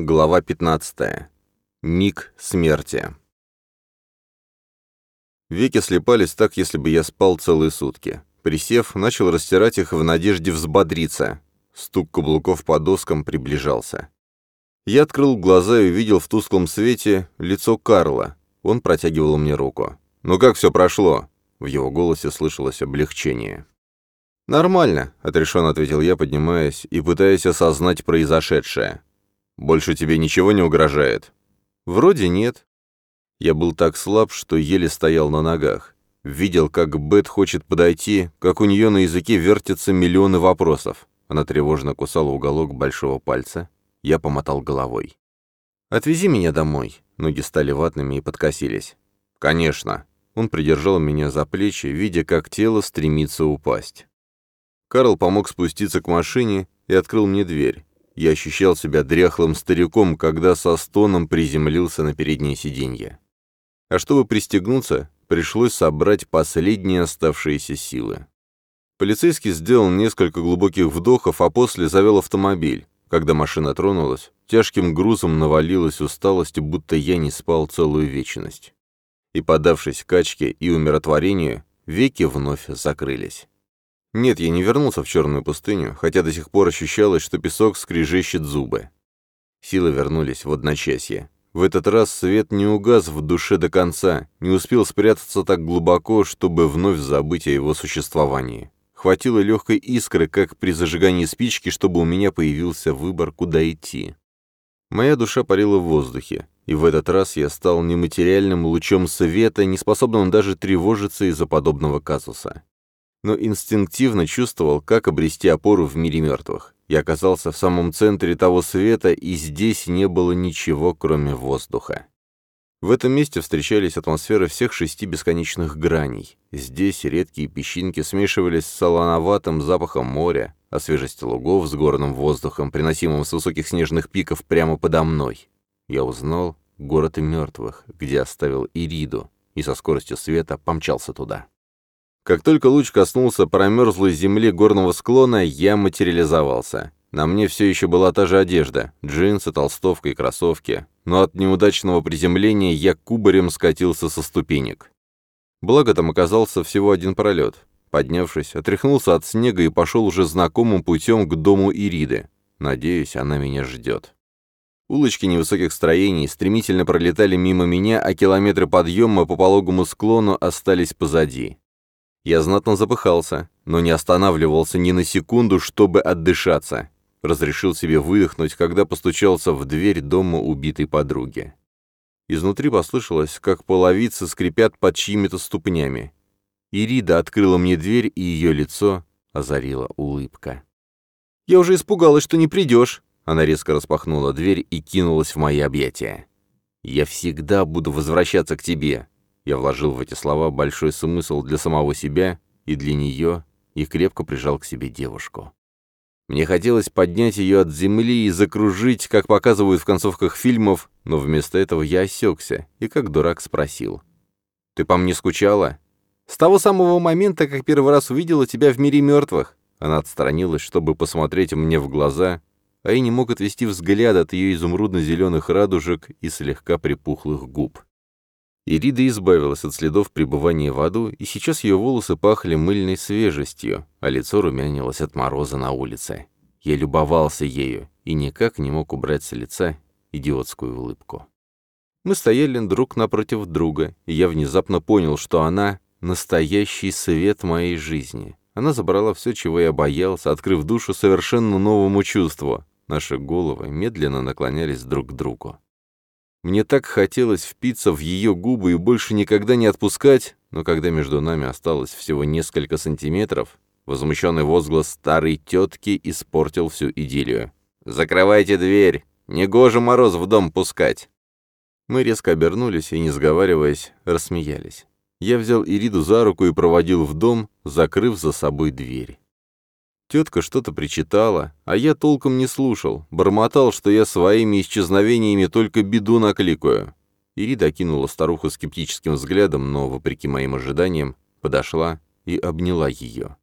Глава 15. Миг смерти. Веки слепались так, если бы я спал целые сутки. Присев, начал растирать их в надежде взбодриться. Стук каблуков по доскам приближался. Я открыл глаза и увидел в тусклом свете лицо Карла. Он протягивал мне руку. «Ну как все прошло?» В его голосе слышалось облегчение. «Нормально», — отрешенно ответил я, поднимаясь и пытаясь осознать произошедшее. Больше тебе ничего не угрожает?» «Вроде нет». Я был так слаб, что еле стоял на ногах. Видел, как Бет хочет подойти, как у нее на языке вертятся миллионы вопросов. Она тревожно кусала уголок большого пальца. Я помотал головой. «Отвези меня домой». Ноги стали ватными и подкосились. «Конечно». Он придержал меня за плечи, видя, как тело стремится упасть. Карл помог спуститься к машине и открыл мне дверь. Я ощущал себя дряхлым стариком, когда со стоном приземлился на переднее сиденье. А чтобы пристегнуться, пришлось собрать последние оставшиеся силы. Полицейский сделал несколько глубоких вдохов, а после завел автомобиль. Когда машина тронулась, тяжким грузом навалилась усталость, будто я не спал целую вечность. И, подавшись качке и умиротворению, веки вновь закрылись. Нет, я не вернулся в черную пустыню, хотя до сих пор ощущалось, что песок скрежещет зубы. Силы вернулись в одночасье. В этот раз свет не угас в душе до конца, не успел спрятаться так глубоко, чтобы вновь забыть о его существовании. Хватило легкой искры, как при зажигании спички, чтобы у меня появился выбор, куда идти. Моя душа парила в воздухе, и в этот раз я стал нематериальным лучом света, неспособным даже тревожиться из-за подобного казуса но инстинктивно чувствовал, как обрести опору в мире мертвых. Я оказался в самом центре того света, и здесь не было ничего, кроме воздуха. В этом месте встречались атмосферы всех шести бесконечных граней. Здесь редкие песчинки смешивались с солоноватым запахом моря, а свежесть лугов с горным воздухом, приносимым с высоких снежных пиков прямо подо мной. Я узнал город мертвых, где оставил Ириду, и со скоростью света помчался туда. Как только луч коснулся промерзлой земли горного склона, я материализовался. На мне все еще была та же одежда, джинсы, толстовка и кроссовки, но от неудачного приземления я кубарем скатился со ступенек. Благо там оказался всего один пролет. Поднявшись, отряхнулся от снега и пошел уже знакомым путем к дому Ириды. Надеюсь, она меня ждет. Улочки невысоких строений стремительно пролетали мимо меня, а километры подъема по пологому склону остались позади. Я знатно запыхался, но не останавливался ни на секунду, чтобы отдышаться. Разрешил себе выдохнуть, когда постучался в дверь дома убитой подруги. Изнутри послышалось, как половицы скрипят под чьими-то ступнями. Ирида открыла мне дверь, и ее лицо озарила улыбка. «Я уже испугалась, что не придешь!» Она резко распахнула дверь и кинулась в мои объятия. «Я всегда буду возвращаться к тебе. Я вложил в эти слова большой смысл для самого себя и для нее, и крепко прижал к себе девушку. Мне хотелось поднять ее от земли и закружить, как показывают в концовках фильмов, но вместо этого я осекся и как дурак спросил. «Ты по мне скучала?» «С того самого момента, как первый раз увидела тебя в мире мертвых». Она отстранилась, чтобы посмотреть мне в глаза, а я не мог отвести взгляд от ее изумрудно-зеленых радужек и слегка припухлых губ. Ирида избавилась от следов пребывания в аду, и сейчас ее волосы пахли мыльной свежестью, а лицо румянилось от мороза на улице. Я любовался ею и никак не мог убрать с лица идиотскую улыбку. Мы стояли друг напротив друга, и я внезапно понял, что она — настоящий свет моей жизни. Она забрала все, чего я боялся, открыв душу совершенно новому чувству. Наши головы медленно наклонялись друг к другу. Мне так хотелось впиться в ее губы и больше никогда не отпускать, но когда между нами осталось всего несколько сантиметров, возмущенный возглас старой тетки испортил всю идиллию. «Закрывайте дверь! Негоже мороз в дом пускать!» Мы резко обернулись и, не сговариваясь, рассмеялись. Я взял Ириду за руку и проводил в дом, закрыв за собой дверь. Тетка что-то причитала, а я толком не слушал, бормотал, что я своими исчезновениями только беду накликаю. Ирида окинула старуху скептическим взглядом, но, вопреки моим ожиданиям, подошла и обняла ее.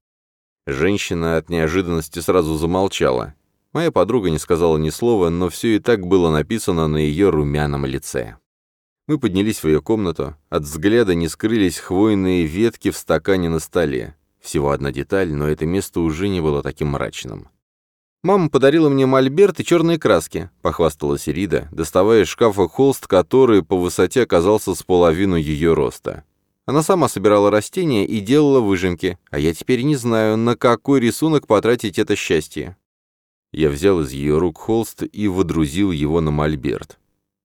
Женщина от неожиданности сразу замолчала. Моя подруга не сказала ни слова, но все и так было написано на ее румяном лице. Мы поднялись в ее комнату. От взгляда не скрылись хвойные ветки в стакане на столе. Всего одна деталь, но это место уже не было таким мрачным. «Мама подарила мне мольберт и черные краски», — похвасталась Ирида, доставая из шкафа холст, который по высоте оказался с половину ее роста. Она сама собирала растения и делала выжимки, а я теперь не знаю, на какой рисунок потратить это счастье. Я взял из ее рук холст и водрузил его на мольберт.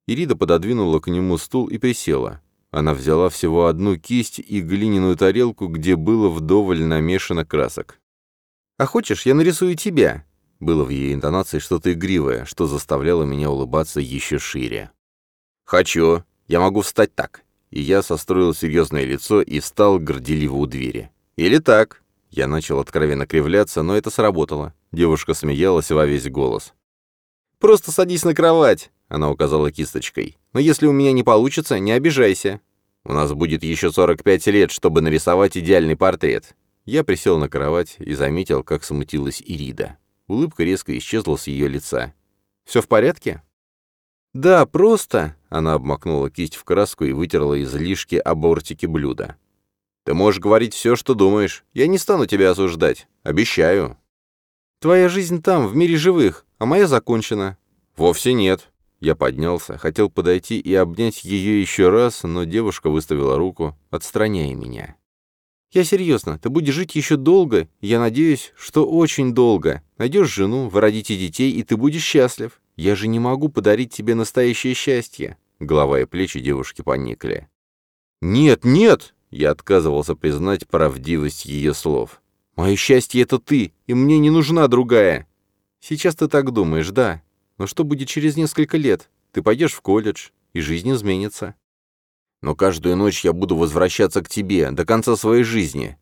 Ирида пододвинула к нему стул и присела. Она взяла всего одну кисть и глиняную тарелку, где было вдоволь намешано красок. «А хочешь, я нарисую тебя?» Было в ее интонации что-то игривое, что заставляло меня улыбаться еще шире. «Хочу. Я могу встать так». И я состроил серьезное лицо и встал горделиво у двери. «Или так». Я начал откровенно кривляться, но это сработало. Девушка смеялась во весь голос. «Просто садись на кровать!» — она указала кисточкой. «Но если у меня не получится, не обижайся. У нас будет еще 45 лет, чтобы нарисовать идеальный портрет». Я присел на кровать и заметил, как смутилась Ирида. Улыбка резко исчезла с ее лица. «Все в порядке?» «Да, просто...» — она обмакнула кисть в краску и вытерла излишки о бортике блюда. «Ты можешь говорить все, что думаешь. Я не стану тебя осуждать. Обещаю». Твоя жизнь там, в мире живых, а моя закончена». «Вовсе нет». Я поднялся, хотел подойти и обнять ее еще раз, но девушка выставила руку, отстраняя меня. «Я серьезно, ты будешь жить еще долго, я надеюсь, что очень долго. Найдешь жену, вы родите детей, и ты будешь счастлив. Я же не могу подарить тебе настоящее счастье». Голова и плечи девушки поникли. «Нет, нет!» Я отказывался признать правдивость ее слов. Мое счастье — это ты, и мне не нужна другая. Сейчас ты так думаешь, да. Но что будет через несколько лет? Ты пойдешь в колледж, и жизнь изменится. Но каждую ночь я буду возвращаться к тебе до конца своей жизни.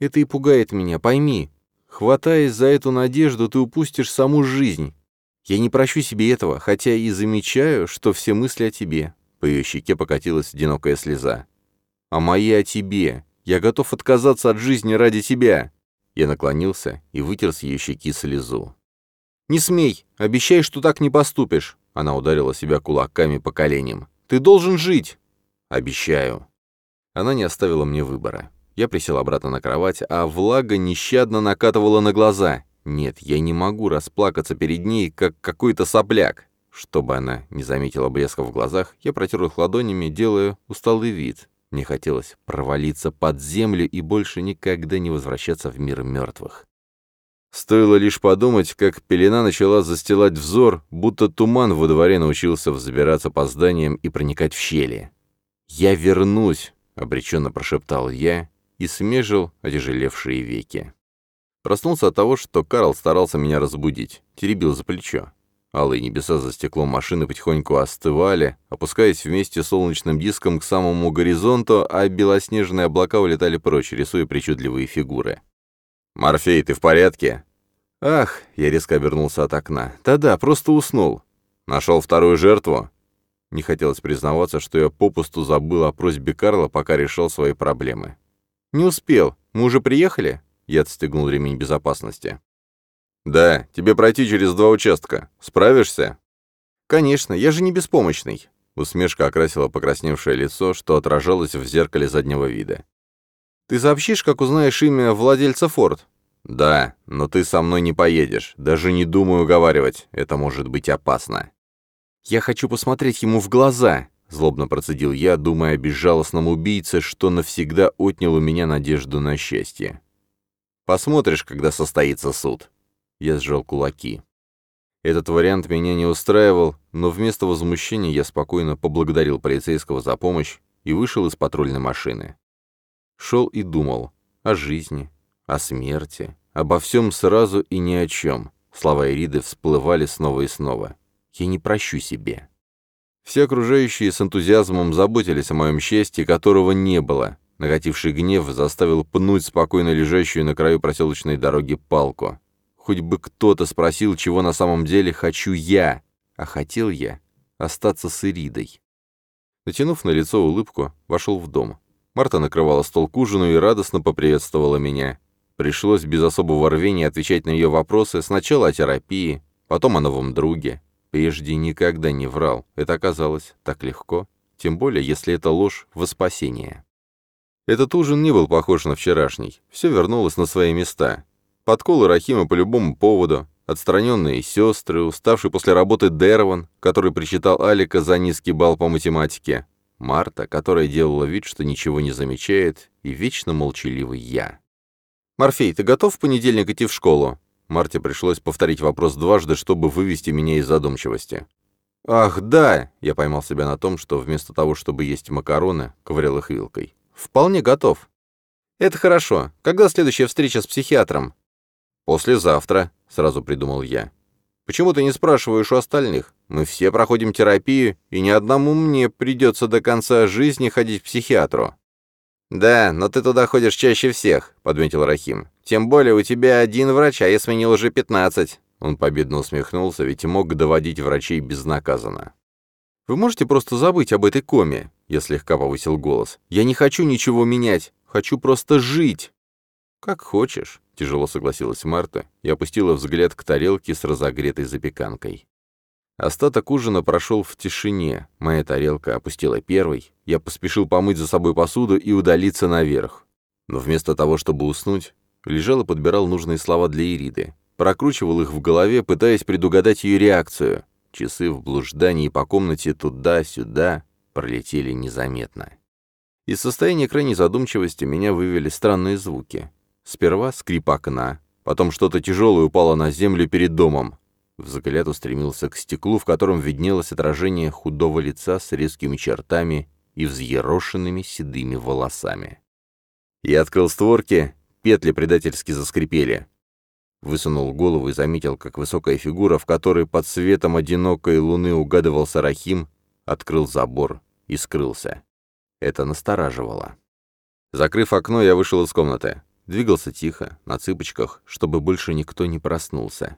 Это и пугает меня, пойми. Хватаясь за эту надежду, ты упустишь саму жизнь. Я не прощу себе этого, хотя и замечаю, что все мысли о тебе. По ее щеке покатилась одинокая слеза. А мои о тебе. Я готов отказаться от жизни ради тебя. Я наклонился и вытер с ее щеки слезу. «Не смей! Обещай, что так не поступишь!» Она ударила себя кулаками по коленям. «Ты должен жить!» «Обещаю!» Она не оставила мне выбора. Я присел обратно на кровать, а влага нещадно накатывала на глаза. Нет, я не могу расплакаться перед ней, как какой-то сопляк. Чтобы она не заметила блеска в глазах, я протер их ладонями, делая усталый вид. Мне хотелось провалиться под землю и больше никогда не возвращаться в мир мертвых. Стоило лишь подумать, как пелена начала застилать взор, будто туман во дворе научился взбираться по зданиям и проникать в щели. «Я вернусь», — обреченно прошептал я и смежил отяжелевшие веки. Проснулся от того, что Карл старался меня разбудить, теребил за плечо. Алые небеса за стеклом машины потихоньку остывали, опускаясь вместе с солнечным диском к самому горизонту, а белоснежные облака улетали прочь, рисуя причудливые фигуры. «Морфей, ты в порядке?» «Ах!» — я резко обернулся от окна. «Да-да, просто уснул. Нашел вторую жертву?» Не хотелось признаваться, что я попусту забыл о просьбе Карла, пока решал свои проблемы. «Не успел. Мы уже приехали?» Я отстегнул ремень безопасности. «Да, тебе пройти через два участка. Справишься?» «Конечно, я же не беспомощный». Усмешка окрасила покрасневшее лицо, что отражалось в зеркале заднего вида. «Ты сообщишь, как узнаешь имя владельца Форд?» «Да, но ты со мной не поедешь. Даже не думаю уговаривать. Это может быть опасно». «Я хочу посмотреть ему в глаза», — злобно процедил я, думая о безжалостном убийце, что навсегда отнял у меня надежду на счастье. «Посмотришь, когда состоится суд». Я сжал кулаки. Этот вариант меня не устраивал, но вместо возмущения я спокойно поблагодарил полицейского за помощь и вышел из патрульной машины. Шел и думал о жизни, о смерти, обо всем сразу и ни о чем. Слова Ириды всплывали снова и снова. Я не прощу себе. Все окружающие с энтузиазмом заботились о моем счастье, которого не было. Накативший гнев заставил пнуть спокойно лежащую на краю проселочной дороги палку. Хоть бы кто-то спросил, чего на самом деле хочу я, а хотел я остаться с Иридой. Натянув на лицо улыбку, вошел в дом. Марта накрывала стол к ужину и радостно поприветствовала меня. Пришлось без особого рвения отвечать на ее вопросы сначала о терапии, потом о новом друге. Прежде никогда не врал, это оказалось так легко, тем более, если это ложь во спасение. Этот ужин не был похож на вчерашний, все вернулось на свои места. Подколы Рахима по любому поводу, отстраненные сестры, уставший после работы Дерван, который причитал Алика за низкий балл по математике, Марта, которая делала вид, что ничего не замечает, и вечно молчаливый я. «Морфей, ты готов в понедельник идти в школу?» Марте пришлось повторить вопрос дважды, чтобы вывести меня из задумчивости. «Ах, да!» — я поймал себя на том, что вместо того, чтобы есть макароны, ковырял их вилкой. «Вполне готов». «Это хорошо. Когда следующая встреча с психиатром?» «Послезавтра», — сразу придумал я. «Почему ты не спрашиваешь у остальных? Мы все проходим терапию, и ни одному мне придется до конца жизни ходить к психиатру». «Да, но ты туда ходишь чаще всех», — подметил Рахим. «Тем более у тебя один врач, а я сменил уже пятнадцать». Он победно усмехнулся, ведь мог доводить врачей безнаказанно. «Вы можете просто забыть об этой коме?» Я слегка повысил голос. «Я не хочу ничего менять. Хочу просто жить». «Как хочешь», — тяжело согласилась Марта и опустила взгляд к тарелке с разогретой запеканкой. Остаток ужина прошел в тишине. Моя тарелка опустила первой. Я поспешил помыть за собой посуду и удалиться наверх. Но вместо того, чтобы уснуть, лежал и подбирал нужные слова для Ириды. Прокручивал их в голове, пытаясь предугадать ее реакцию. Часы в блуждании по комнате туда-сюда пролетели незаметно. Из состояния крайней задумчивости меня вывели странные звуки. Сперва скрип окна, потом что-то тяжелое упало на землю перед домом. Взгляд устремился к стеклу, в котором виднелось отражение худого лица с резкими чертами и взъерошенными седыми волосами. Я открыл створки, петли предательски заскрипели. Высунул голову и заметил, как высокая фигура, в которой под светом одинокой луны угадывался Рахим, открыл забор и скрылся. Это настораживало. Закрыв окно, я вышел из комнаты. Двигался тихо, на цыпочках, чтобы больше никто не проснулся.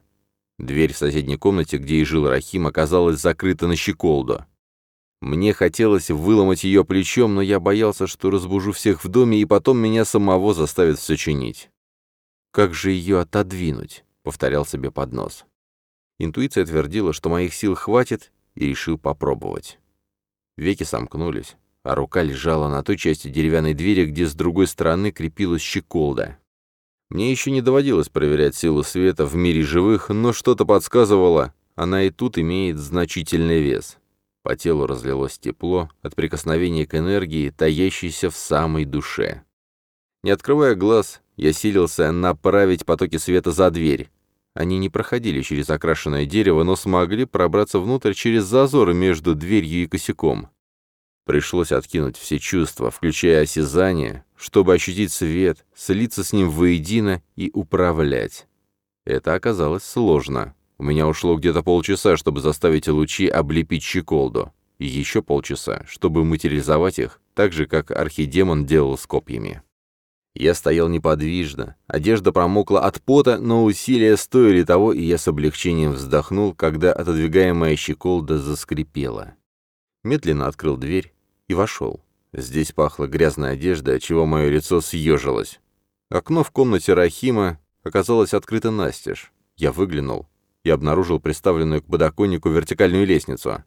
Дверь в соседней комнате, где и жил Рахим, оказалась закрыта на щеколду. Мне хотелось выломать ее плечом, но я боялся, что разбужу всех в доме, и потом меня самого заставят все чинить. «Как же ее отодвинуть?» — повторял себе под нос. Интуиция твердила, что моих сил хватит, и решил попробовать. Веки сомкнулись, а рука лежала на той части деревянной двери, где с другой стороны крепилась щеколда. Мне еще не доводилось проверять силу света в мире живых, но что-то подсказывало, она и тут имеет значительный вес. По телу разлилось тепло от прикосновения к энергии, таящейся в самой душе. Не открывая глаз, я силился направить потоки света за дверь. Они не проходили через окрашенное дерево, но смогли пробраться внутрь через зазоры между дверью и косяком. Пришлось откинуть все чувства, включая осязание, чтобы ощутить свет, слиться с ним воедино и управлять. Это оказалось сложно. У меня ушло где-то полчаса, чтобы заставить лучи облепить щеколду, и еще полчаса, чтобы материализовать их, так же, как архидемон делал с копьями. Я стоял неподвижно, одежда промокла от пота, но усилия стоили того, и я с облегчением вздохнул, когда отодвигаемая щеколда заскрипела. Медленно открыл дверь и вошел. Здесь пахло грязной одеждой, отчего мое лицо съежилось. Окно в комнате Рахима оказалось открыто настежь. Я выглянул и обнаружил приставленную к подоконнику вертикальную лестницу.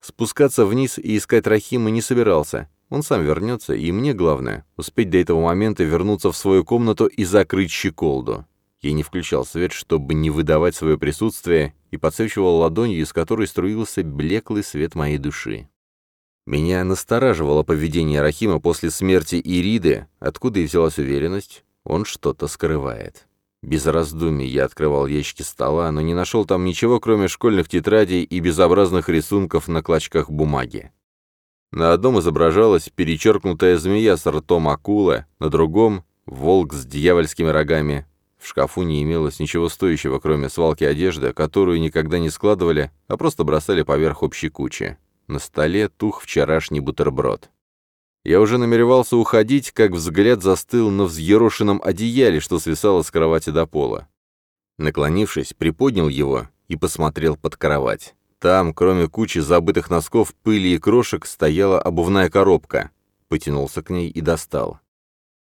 Спускаться вниз и искать Рахима не собирался. Он сам вернется, и мне главное — успеть до этого момента вернуться в свою комнату и закрыть щеколду. Я не включал свет, чтобы не выдавать свое присутствие, и подсвечивал ладонью, из которой струился блеклый свет моей души. Меня настораживало поведение Рахима после смерти Ириды, откуда и взялась уверенность, он что-то скрывает. Без раздумий я открывал ящики стола, но не нашел там ничего, кроме школьных тетрадей и безобразных рисунков на клочках бумаги. На одном изображалась перечеркнутая змея с ртом акулы, на другом — волк с дьявольскими рогами, в шкафу не имелось ничего стоящего, кроме свалки одежды, которую никогда не складывали, а просто бросали поверх общей кучи. На столе тух вчерашний бутерброд. Я уже намеревался уходить, как взгляд застыл на взъерошенном одеяле, что свисало с кровати до пола. Наклонившись, приподнял его и посмотрел под кровать. Там, кроме кучи забытых носков, пыли и крошек, стояла обувная коробка. Потянулся к ней и достал.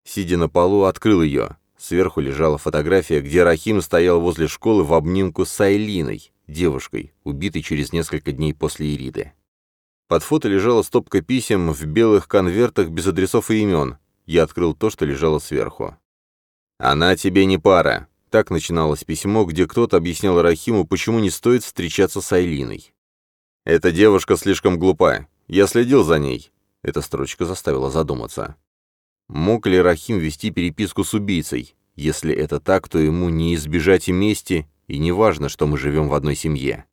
Сидя на полу, открыл ее. Сверху лежала фотография, где Рахим стоял возле школы в обнимку с Айлиной, девушкой, убитой через несколько дней после Ириды. Под фото лежала стопка писем в белых конвертах без адресов и имен. Я открыл то, что лежало сверху. «Она тебе не пара», так начиналось письмо, где кто-то объяснял Рахиму, почему не стоит встречаться с Айлиной. «Эта девушка слишком глупа. Я следил за ней». Эта строчка заставила задуматься. Мог ли Рахим вести переписку с убийцей? Если это так, то ему не избежать и мести, и не важно, что мы живем в одной семье.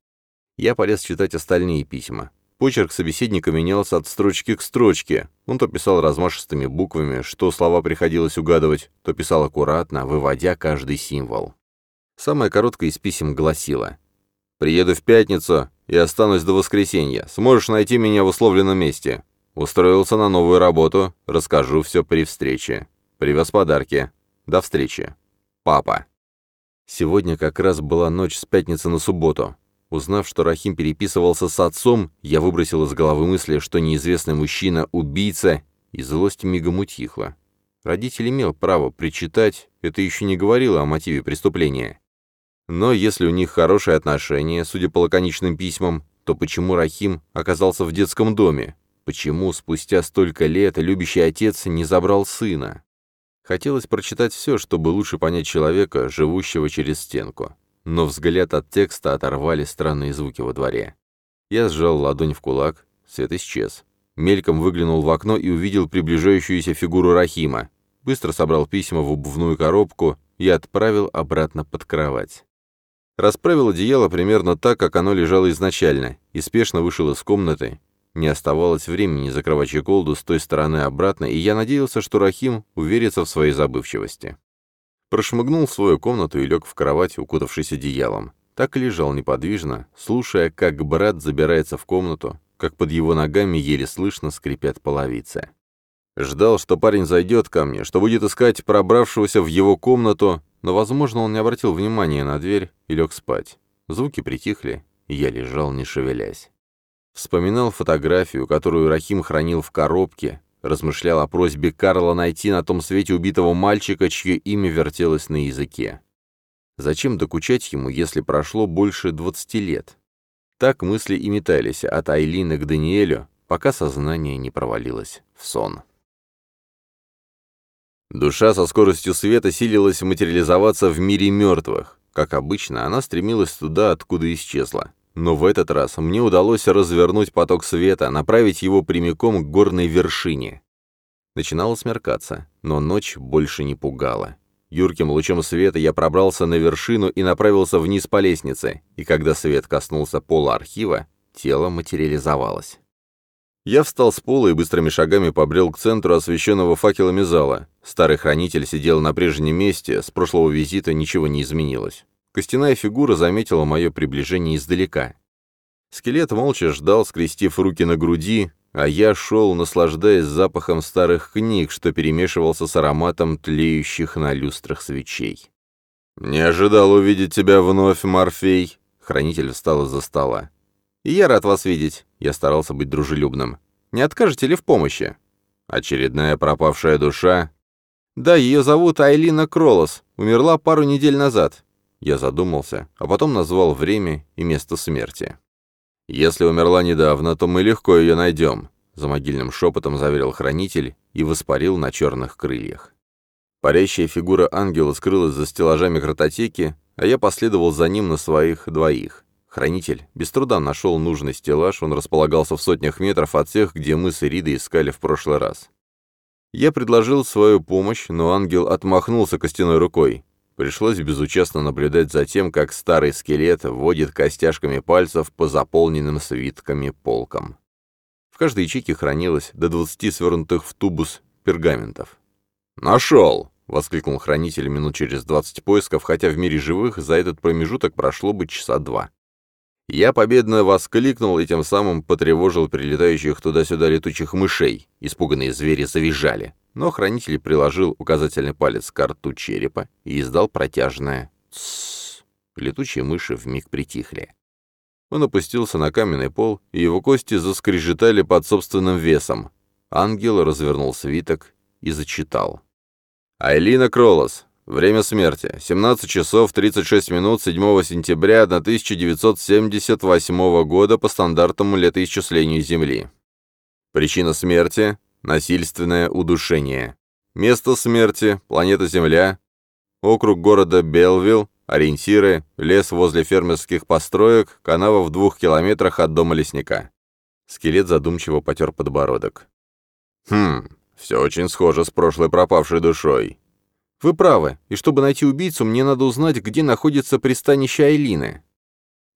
Я полез читать остальные письма. Почерк собеседника менялся от строчки к строчке. Он то писал размашистыми буквами, что слова приходилось угадывать, то писал аккуратно, выводя каждый символ. Самое короткое из писем гласило «Приеду в пятницу и останусь до воскресенья. Сможешь найти меня в условленном месте. Устроился на новую работу, расскажу все при встрече. Привез подарки. До встречи. Папа». Сегодня как раз была ночь с пятницы на субботу. Узнав, что Рахим переписывался с отцом, я выбросил из головы мысли, что неизвестный мужчина — убийца, и злость мигом утихла. Родитель имел право причитать, это еще не говорило о мотиве преступления. Но если у них хорошие отношения, судя по лаконичным письмам, то почему Рахим оказался в детском доме? Почему спустя столько лет любящий отец не забрал сына? Хотелось прочитать все, чтобы лучше понять человека, живущего через стенку но взгляд от текста оторвали странные звуки во дворе. Я сжал ладонь в кулак, свет исчез. Мельком выглянул в окно и увидел приближающуюся фигуру Рахима. Быстро собрал письма в обувную коробку и отправил обратно под кровать. Расправил одеяло примерно так, как оно лежало изначально, и спешно вышел из комнаты. Не оставалось времени закрывать чеколду с той стороны обратно, и я надеялся, что Рахим уверится в своей забывчивости. Прошмыгнул в свою комнату и лег в кровать, укутавшись одеялом. Так и лежал неподвижно, слушая, как брат забирается в комнату, как под его ногами еле слышно скрипят половицы. Ждал, что парень зайдет ко мне, что будет искать пробравшегося в его комнату, но, возможно, он не обратил внимания на дверь и лег спать. Звуки притихли, и я лежал, не шевелясь. Вспоминал фотографию, которую Рахим хранил в коробке, размышлял о просьбе Карла найти на том свете убитого мальчика, чье имя вертелось на языке. Зачем докучать ему, если прошло больше двадцати лет? Так мысли и метались от Айлины к Даниэлю, пока сознание не провалилось в сон. Душа со скоростью света силилась материализоваться в мире мертвых. Как обычно, она стремилась туда, откуда исчезла. Но в этот раз мне удалось развернуть поток света, направить его прямиком к горной вершине. Начинало смеркаться, но ночь больше не пугала. Юрким лучом света я пробрался на вершину и направился вниз по лестнице, и когда свет коснулся пола архива, тело материализовалось. Я встал с пола и быстрыми шагами побрел к центру освещенного факелами зала. Старый хранитель сидел на прежнем месте, с прошлого визита ничего не изменилось. Костяная фигура заметила мое приближение издалека. Скелет молча ждал, скрестив руки на груди, а я шел, наслаждаясь запахом старых книг, что перемешивался с ароматом тлеющих на люстрах свечей. «Не ожидал увидеть тебя вновь, Морфей!» Хранитель встал из-за стола. «И я рад вас видеть», — я старался быть дружелюбным. «Не откажете ли в помощи?» «Очередная пропавшая душа?» «Да, ее зовут Айлина Кролос. Умерла пару недель назад. Я задумался, а потом назвал время и место смерти. «Если умерла недавно, то мы легко ее найдем», — за могильным шепотом заверил хранитель и воспарил на черных крыльях. Парящая фигура ангела скрылась за стеллажами картотеки, а я последовал за ним на своих двоих. Хранитель без труда нашел нужный стеллаж, он располагался в сотнях метров от тех, где мы с Иридой искали в прошлый раз. Я предложил свою помощь, но ангел отмахнулся костяной рукой. Пришлось безучастно наблюдать за тем, как старый скелет вводит костяшками пальцев по заполненным свитками полкам. В каждой ячейке хранилось до 20 свернутых в тубус пергаментов. «Нашел!» — воскликнул хранитель минут через 20 поисков, хотя в мире живых за этот промежуток прошло бы часа два. Я победно воскликнул и тем самым потревожил прилетающих туда-сюда летучих мышей. Испуганные звери завизжали но хранитель приложил указательный палец к рту черепа и издал протяжное «тссс». Летучие мыши вмиг притихли. Он опустился на каменный пол, и его кости заскрежетали под собственным весом. Ангел развернул свиток и зачитал. «Айлина Кролос, Время смерти. 17 часов 36 минут 7 сентября 1978 года по стандартам летоисчислению Земли. Причина смерти – насильственное удушение. Место смерти – планета Земля. Округ города Белвилл. Ориентиры – лес возле фермерских построек, канава в двух километрах от дома лесника. Скелет задумчиво потер подбородок. «Хм, все очень схоже с прошлой пропавшей душой. Вы правы, и чтобы найти убийцу, мне надо узнать, где находится пристанище Айлины.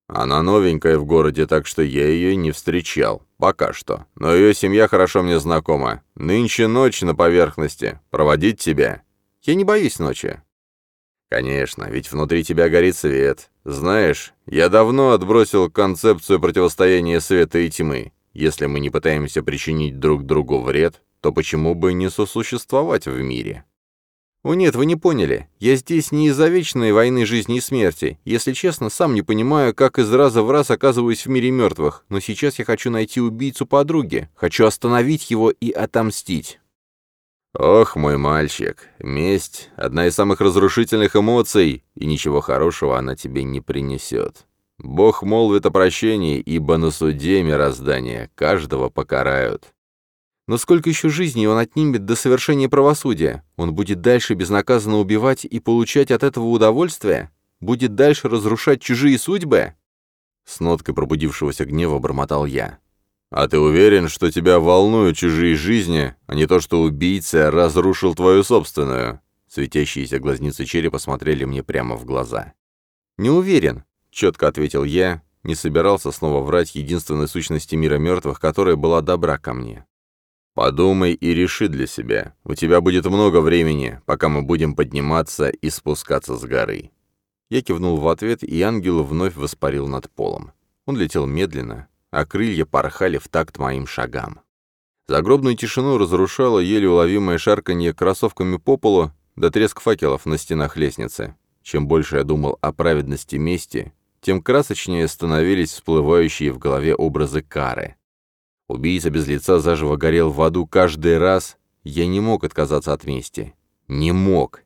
Она новенькая в городе, так что я ее не встречал. Пока что. Но ее семья хорошо мне знакома. Нынче ночь на поверхности. Проводить тебя? Я не боюсь ночи. Конечно, ведь внутри тебя горит свет. Знаешь, я давно отбросил концепцию противостояния света и тьмы. Если мы не пытаемся причинить друг другу вред, то почему бы не сосуществовать в мире? «О нет, вы не поняли. Я здесь не из-за вечной войны жизни и смерти. Если честно, сам не понимаю, как из раза в раз оказываюсь в мире мертвых. Но сейчас я хочу найти убийцу подруги. Хочу остановить его и отомстить». «Ох, мой мальчик, месть — одна из самых разрушительных эмоций, и ничего хорошего она тебе не принесет. Бог молвит о прощении, ибо на суде мироздания каждого покарают». Но сколько еще жизней он отнимет до совершения правосудия? Он будет дальше безнаказанно убивать и получать от этого удовольствие? Будет дальше разрушать чужие судьбы?» С ноткой пробудившегося гнева бормотал я. «А ты уверен, что тебя волнуют чужие жизни, а не то, что убийца разрушил твою собственную?» Светящиеся глазницы черепа смотрели мне прямо в глаза. «Не уверен», — четко ответил я, не собирался снова врать единственной сущности мира мертвых, которая была добра ко мне. Подумай и реши для себя. У тебя будет много времени, пока мы будем подниматься и спускаться с горы». Я кивнул в ответ, и ангел вновь воспарил над полом. Он летел медленно, а крылья порхали в такт моим шагам. Загробную тишину разрушало еле уловимое шарканье кроссовками по полу до треск факелов на стенах лестницы. Чем больше я думал о праведности мести, тем красочнее становились всплывающие в голове образы кары. Убийца без лица заживо горел в аду каждый раз. Я не мог отказаться от мести. Не мог.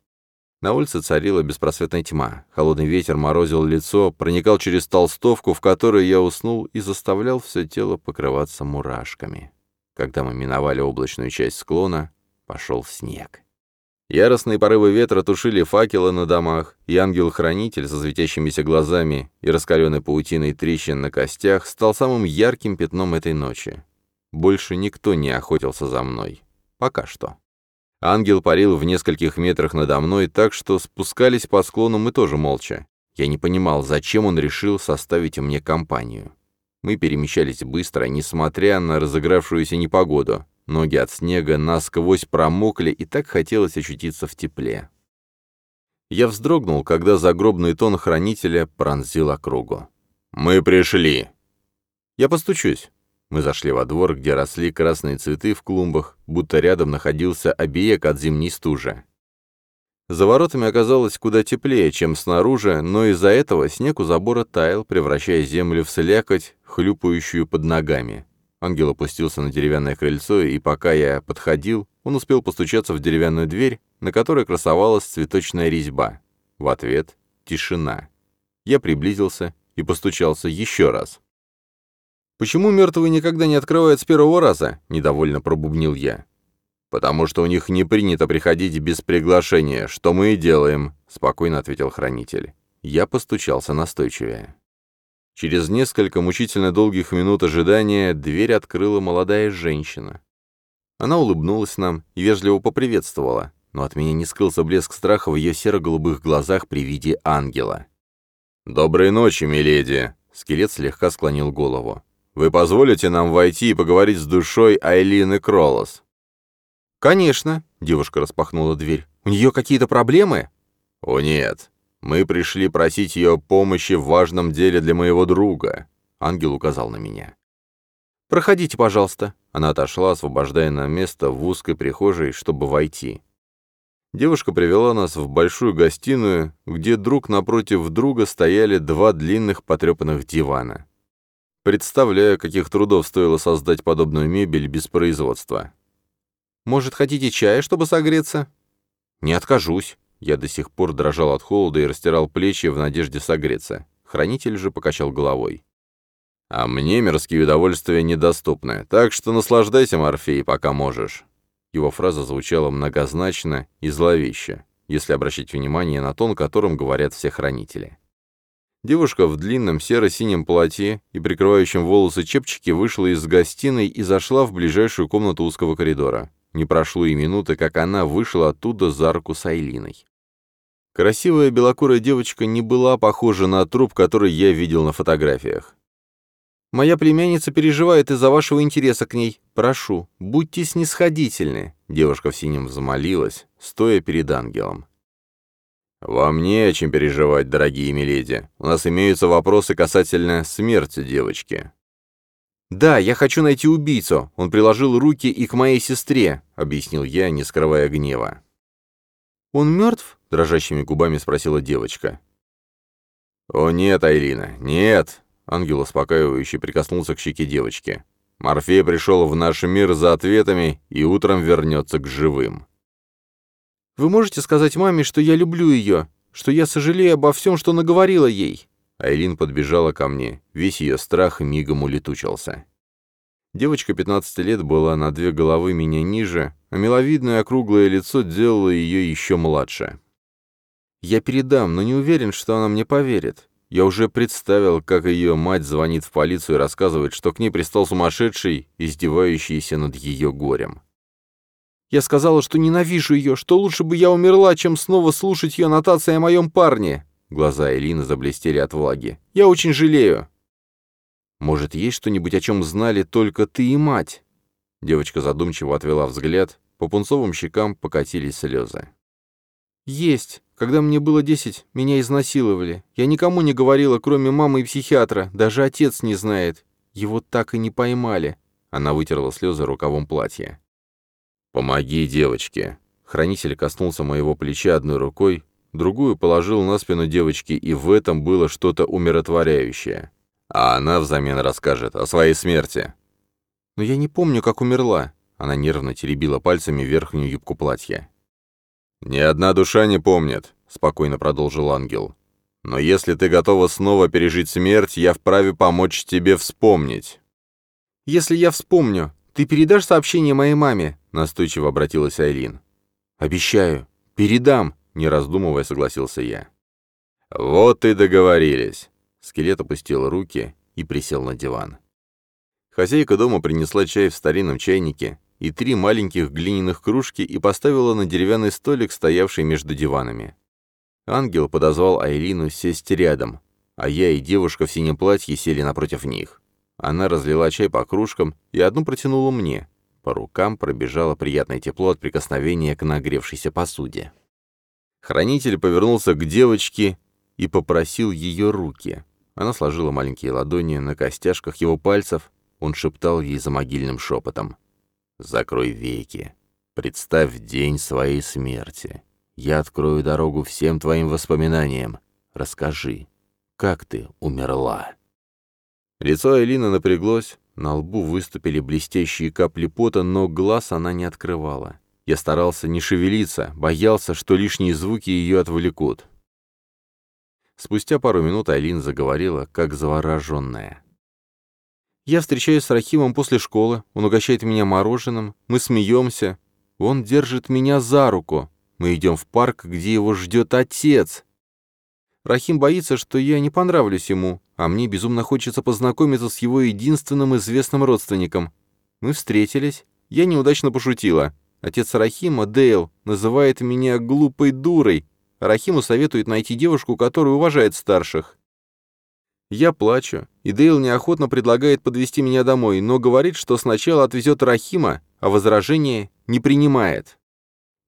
На улице царила беспросветная тьма. Холодный ветер морозил лицо, проникал через толстовку, в которой я уснул, и заставлял все тело покрываться мурашками. Когда мы миновали облачную часть склона, пошел снег. Яростные порывы ветра тушили факелы на домах, и ангел-хранитель со светящимися глазами и раскаленной паутиной трещин на костях стал самым ярким пятном этой ночи. Больше никто не охотился за мной. Пока что. Ангел парил в нескольких метрах надо мной, так что спускались по склону мы тоже молча. Я не понимал, зачем он решил составить мне компанию. Мы перемещались быстро, несмотря на разыгравшуюся непогоду. Ноги от снега насквозь промокли, и так хотелось очутиться в тепле. Я вздрогнул, когда загробный тон хранителя пронзил округу. «Мы пришли!» «Я постучусь». Мы зашли во двор, где росли красные цветы в клумбах, будто рядом находился обеек от зимней стужи. За воротами оказалось куда теплее, чем снаружи, но из-за этого снег у забора таял, превращая землю в слякоть, хлюпающую под ногами. Ангел опустился на деревянное крыльцо, и пока я подходил, он успел постучаться в деревянную дверь, на которой красовалась цветочная резьба. В ответ — тишина. Я приблизился и постучался еще раз. «Почему мертвые никогда не открывают с первого раза?» — недовольно пробубнил я. «Потому что у них не принято приходить без приглашения, что мы и делаем», — спокойно ответил хранитель. Я постучался настойчивее. Через несколько мучительно долгих минут ожидания дверь открыла молодая женщина. Она улыбнулась нам и вежливо поприветствовала, но от меня не скрылся блеск страха в ее серо-голубых глазах при виде ангела. «Доброй ночи, миледи!» — скелет слегка склонил голову. Вы позволите нам войти и поговорить с душой Айлины Кролос?» «Конечно», — девушка распахнула дверь. «У нее какие-то проблемы?» «О нет. Мы пришли просить ее помощи в важном деле для моего друга», — ангел указал на меня. «Проходите, пожалуйста». Она отошла, освобождая нам место в узкой прихожей, чтобы войти. Девушка привела нас в большую гостиную, где друг напротив друга стояли два длинных потрепанных дивана. Представляю, каких трудов стоило создать подобную мебель без производства. «Может, хотите чая, чтобы согреться?» «Не откажусь». Я до сих пор дрожал от холода и растирал плечи в надежде согреться. Хранитель же покачал головой. «А мне мирские удовольствия недоступны, так что наслаждайся, Морфей, пока можешь». Его фраза звучала многозначно и зловеще, если обращать внимание на тон, которым говорят все хранители. Девушка в длинном серо-синем платье и прикрывающем волосы чепчике вышла из гостиной и зашла в ближайшую комнату узкого коридора. Не прошло и минуты, как она вышла оттуда за руку с Айлиной. Красивая белокурая девочка не была похожа на труп, который я видел на фотографиях. «Моя племянница переживает из-за вашего интереса к ней. Прошу, будьте снисходительны», — девушка в синем взмолилась, стоя перед ангелом. «Вам не о чем переживать, дорогие миледи. У нас имеются вопросы касательно смерти девочки». «Да, я хочу найти убийцу. Он приложил руки и к моей сестре», — объяснил я, не скрывая гнева. «Он мертв?» — дрожащими губами спросила девочка. «О нет, Айлина, нет!» Ангел успокаивающе прикоснулся к щеке девочки. «Морфей пришел в наш мир за ответами и утром вернется к живым». «Вы можете сказать маме, что я люблю ее, что я сожалею обо всем, что наговорила ей?» Айлин подбежала ко мне, весь ее страх мигом улетучился. Девочка 15 лет была на две головы меня ниже, а миловидное округлое лицо делало ее еще младше. «Я передам, но не уверен, что она мне поверит. Я уже представил, как ее мать звонит в полицию и рассказывает, что к ней пристал сумасшедший, издевающийся над ее горем. Я сказала, что ненавижу ее, что лучше бы я умерла, чем снова слушать ее нотации о моем парне. Глаза Элины заблестели от влаги. Я очень жалею. Может, есть что-нибудь, о чем знали только ты и мать? Девочка задумчиво отвела взгляд, по пунцовым щекам покатились слезы. «Есть. Когда мне было десять, меня изнасиловали. Я никому не говорила, кроме мамы и психиатра. Даже отец не знает. Его так и не поймали». Она вытерла слезы рукавом платья. «Помоги девочке». Хранитель коснулся моего плеча одной рукой, другую положил на спину девочки, и в этом было что-то умиротворяющее. А она взамен расскажет о своей смерти. «Но я не помню, как умерла». Она нервно теребила пальцами верхнюю юбку платья. «Ни одна душа не помнит», — спокойно продолжил ангел. «Но если ты готова снова пережить смерть, я вправе помочь тебе вспомнить». «Если я вспомню, ты передашь сообщение моей маме?» — настойчиво обратилась Айлин. «Обещаю, передам», — не раздумывая согласился я. «Вот и договорились». Скелет опустил руки и присел на диван. Хозяйка дома принесла чай в старинном чайнике, и три маленьких глиняных кружки и поставила на деревянный столик, стоявший между диванами. Ангел подозвал Айлину сесть рядом, а я и девушка в синем платье сели напротив них. Она разлила чай по кружкам и одну протянула мне. По рукам пробежало приятное тепло от прикосновения к нагревшейся посуде. Хранитель повернулся к девочке и попросил ее руки. Она сложила маленькие ладони на костяшках его пальцев, он шептал ей за могильным шепотом. Закрой веки. Представь день своей смерти. Я открою дорогу всем твоим воспоминаниям. Расскажи, как ты умерла?» Лицо Элины напряглось, на лбу выступили блестящие капли пота, но глаз она не открывала. Я старался не шевелиться, боялся, что лишние звуки ее отвлекут. Спустя пару минут Айлин заговорила, как завороженная. Я встречаюсь с Рахимом после школы, он угощает меня мороженым, мы смеемся. Он держит меня за руку. Мы идем в парк, где его ждет отец. Рахим боится, что я не понравлюсь ему, а мне безумно хочется познакомиться с его единственным известным родственником. Мы встретились, я неудачно пошутила. Отец Рахима, Дейл, называет меня глупой дурой. Рахиму советует найти девушку, которая уважает старших. Я плачу, и Дейл неохотно предлагает подвести меня домой, но говорит, что сначала отвезет Рахима, а возражение не принимает.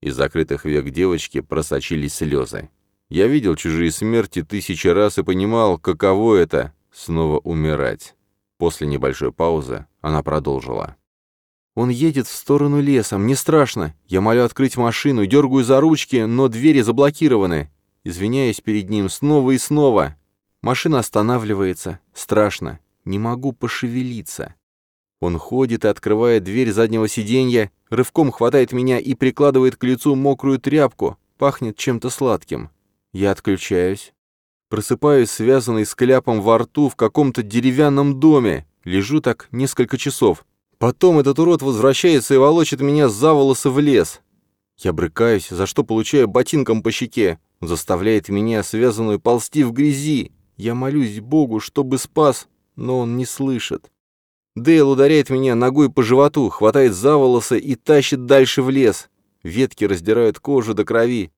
Из закрытых век девочки просочились слезы. Я видел чужие смерти тысячи раз и понимал, каково это — снова умирать. После небольшой паузы она продолжила. «Он едет в сторону леса, мне страшно. Я молю открыть машину, дергаю за ручки, но двери заблокированы. Извиняюсь перед ним снова и снова. Машина останавливается. Страшно. Не могу пошевелиться. Он ходит и открывает дверь заднего сиденья, рывком хватает меня и прикладывает к лицу мокрую тряпку, Пахнет чем-то сладким. Я отключаюсь. Просыпаюсь, связанный с кляпом во рту в каком-то деревянном доме. Лежу так несколько часов. Потом этот урод возвращается и волочит меня за волосы в лес. Я брыкаюсь, за что получаю ботинком по щеке. заставляет меня, связанную, ползти в грязи. Я молюсь Богу, чтобы спас, но он не слышит. Дейл ударяет меня ногой по животу, хватает за волосы и тащит дальше в лес. Ветки раздирают кожу до крови.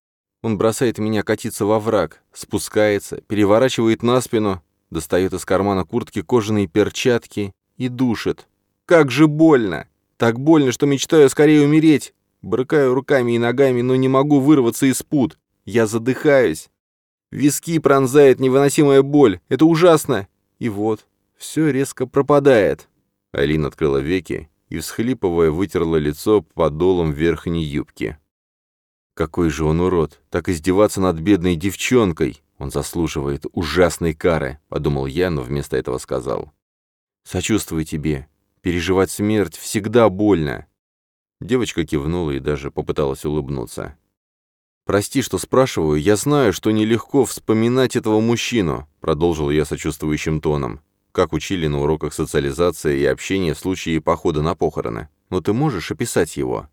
Он бросает меня катиться во враг, спускается, переворачивает на спину, достает из кармана куртки кожаные перчатки и душит. Как же больно! Так больно, что мечтаю скорее умереть. Брыкаю руками и ногами, но не могу вырваться из пут. Я задыхаюсь. Виски пронзает невыносимая боль. Это ужасно. И вот, все резко пропадает. Алина открыла веки и, всхлипывая, вытерла лицо подолом верхней юбки. Какой же он урод! Так издеваться над бедной девчонкой! Он заслуживает ужасной кары, подумал я, но вместо этого сказал. Сочувствую тебе. Переживать смерть всегда больно». Девочка кивнула и даже попыталась улыбнуться. «Прости, что спрашиваю. Я знаю, что нелегко вспоминать этого мужчину», продолжил я сочувствующим тоном, как учили на уроках социализации и общения в случае похода на похороны. «Но ты можешь описать его?»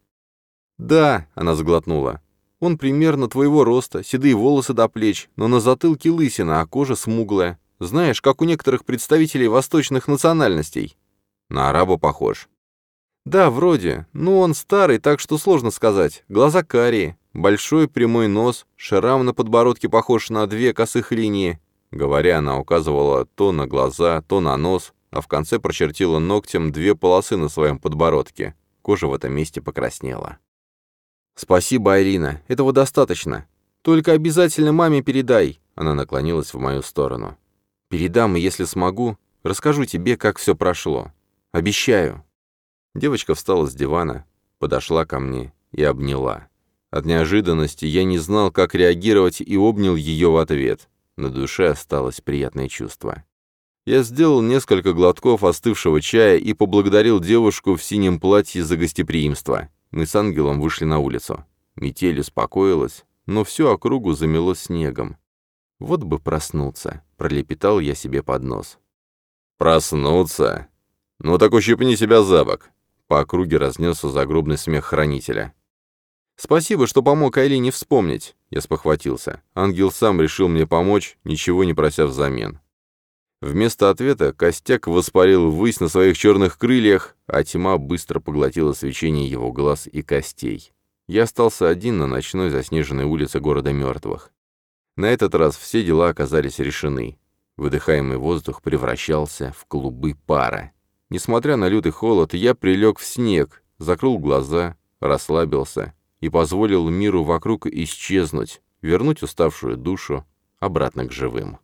«Да», — она сглотнула. «Он примерно твоего роста, седые волосы до плеч, но на затылке лысина, а кожа смуглая. Знаешь, как у некоторых представителей восточных национальностей. На араба похож. Да, вроде. Ну, он старый, так что сложно сказать. Глаза карие, большой прямой нос, шрам на подбородке похож на две косых линии. Говоря, она указывала то на глаза, то на нос, а в конце прочертила ногтем две полосы на своем подбородке. Кожа в этом месте покраснела. «Спасибо, Айрина, этого достаточно. Только обязательно маме передай», — она наклонилась в мою сторону. «Передам, и если смогу, расскажу тебе, как все прошло. Обещаю». Девочка встала с дивана, подошла ко мне и обняла. От неожиданности я не знал, как реагировать, и обнял ее в ответ. На душе осталось приятное чувство. Я сделал несколько глотков остывшего чая и поблагодарил девушку в синем платье за гостеприимство. Мы с ангелом вышли на улицу. Метель успокоилась, но всю округу замело снегом. Вот бы проснуться, пролепетал я себе под нос. «Проснуться?» «Ну так ущипни себя за бок!» По округе разнесся загробный смех хранителя. «Спасибо, что помог Айлине вспомнить», — я спохватился. Ангел сам решил мне помочь, ничего не прося взамен. Вместо ответа костяк воспарил ввысь на своих черных крыльях, а тьма быстро поглотила свечение его глаз и костей. Я остался один на ночной заснеженной улице города мертвых. На этот раз все дела оказались решены. Выдыхаемый воздух превращался в клубы пара. Несмотря на лютый холод, я прилег в снег, закрыл глаза, расслабился и позволил миру вокруг исчезнуть, вернуть уставшую душу обратно к живым.